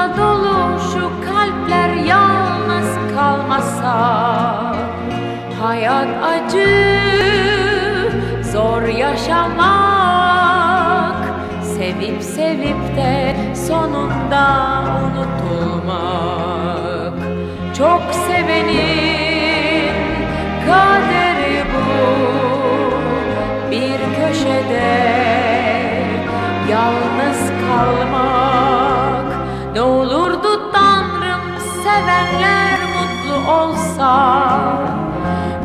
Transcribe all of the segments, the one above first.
Aşkla dolu şu kalpler yalnız kalmasa Hayat acı, zor yaşamak Sevip sevip de sonunda unutulmak. Çok sevenin kaderi sevenler mutlu olsa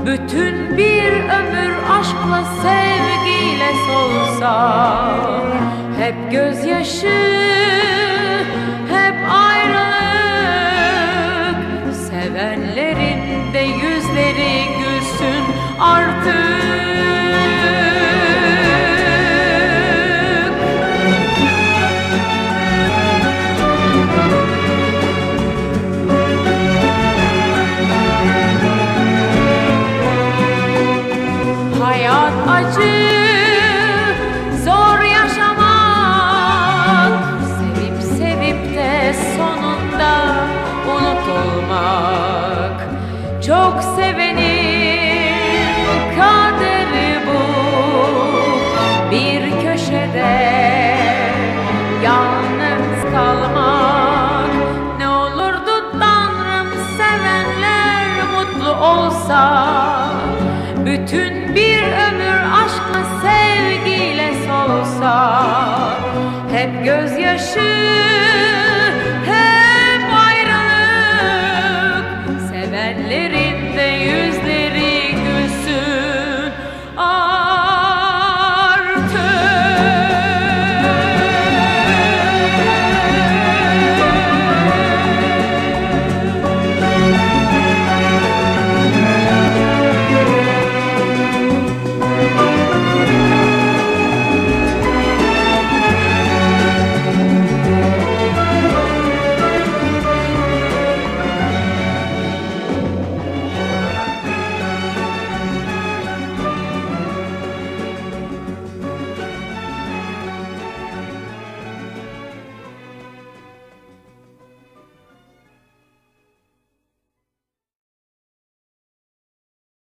Bütün bir ömür aşkla sevgiyle solsa Hep gözyaşı hep ayrılık. Sevenlerin de yüzleri gülsün artık hayat acı Zor yaşamak. Sevip sevip de sonunda unutulmak. Çok sevenim kaderi bu. Bir köşede yalnız kalmak. Ne olurdu Tanrım sevenler mutlu olsa hep gözyaşı